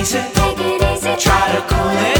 easy. Take it easy. Try to cool it.